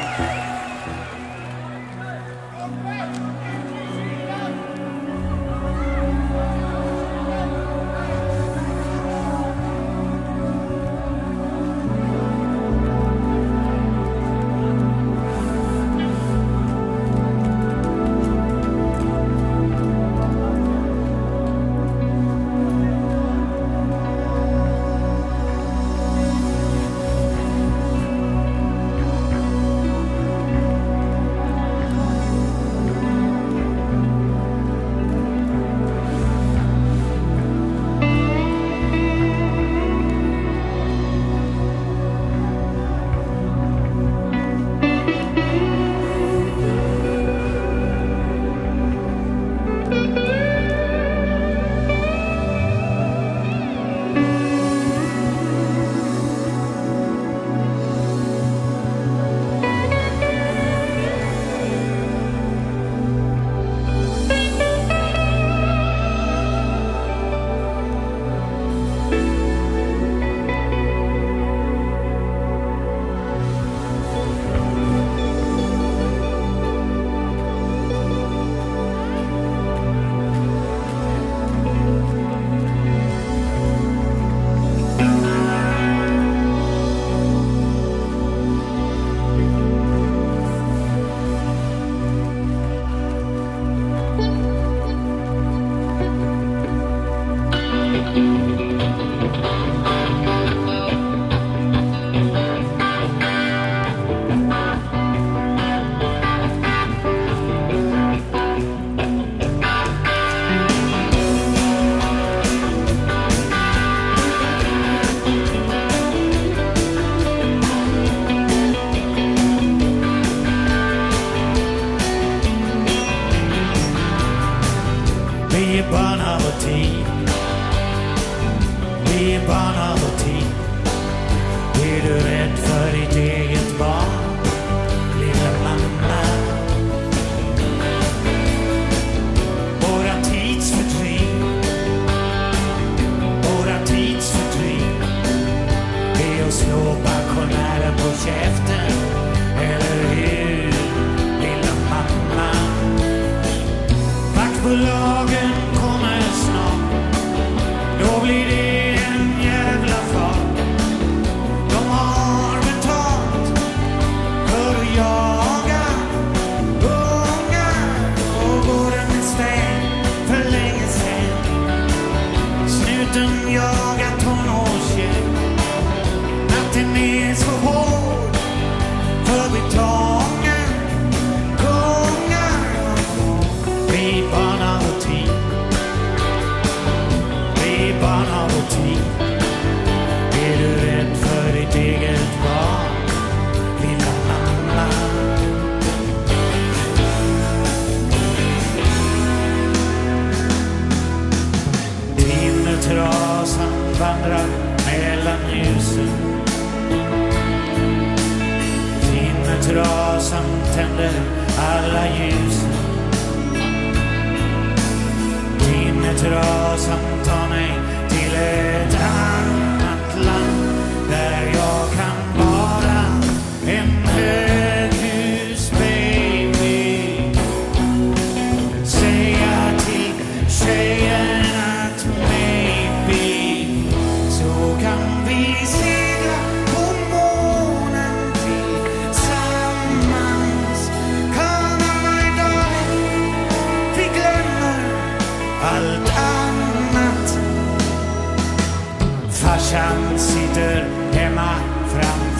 Bye. Nirvana. vandra mellan ljusen. Finner trasan tänder alla ljusen. Finner trasan tar mig till ett annat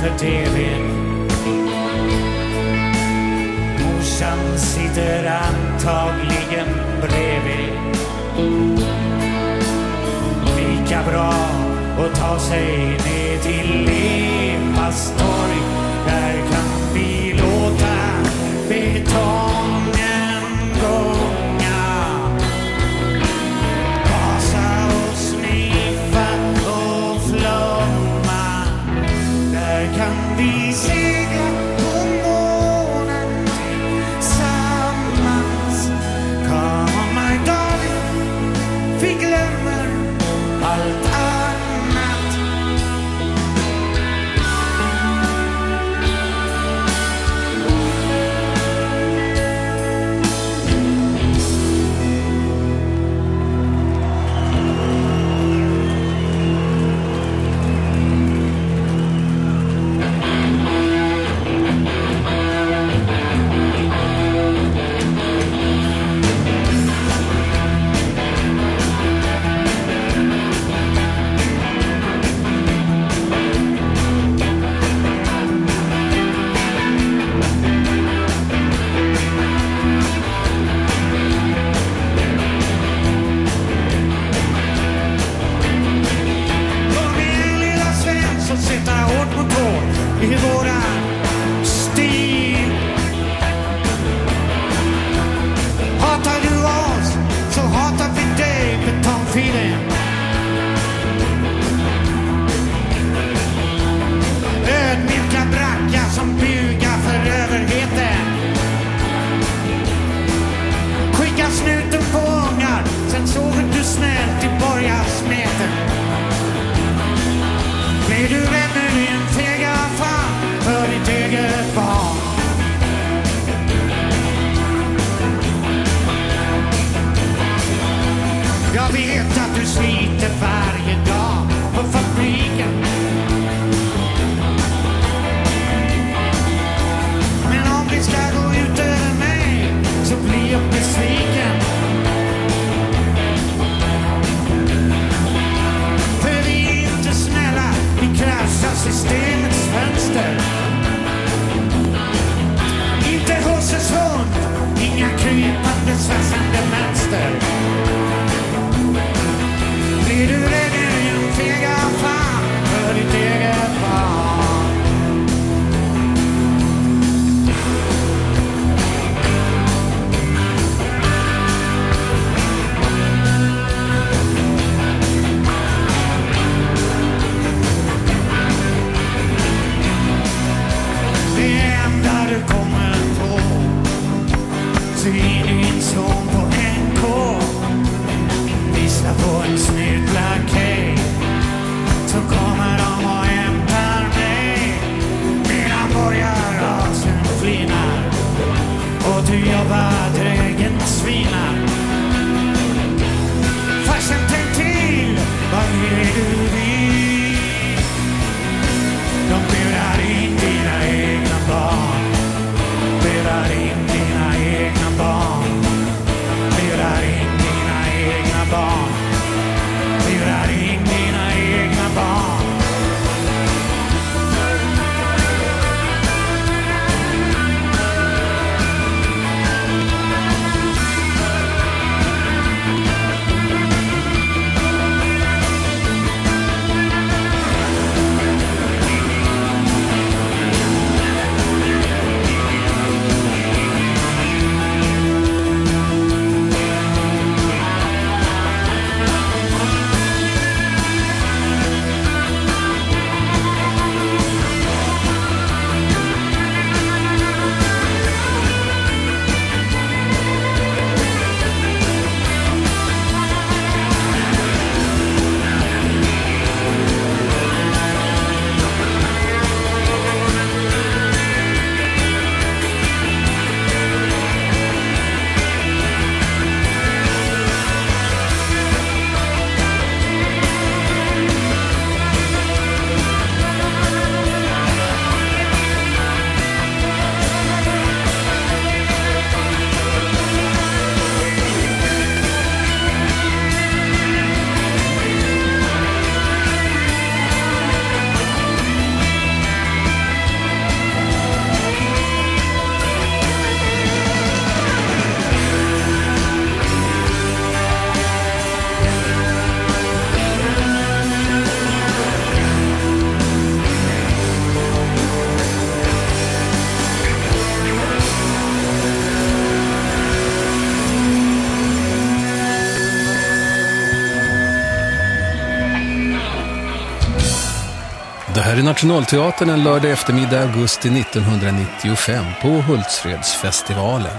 för TVn. Morsan sitter antagligen bredvid. Lika bra att ta sig ner till Lepastorp sliter varje dag på fabriken. Men om det ska gå ut över mig så blir jag besviken. För vi är inte snälla, vi kraschar systemets fönster. Inte hussens hund, inga krypande svassande mönster. Här är Nationalteatern en lördag eftermiddag augusti 1995 på Hultsfredsfestivalen.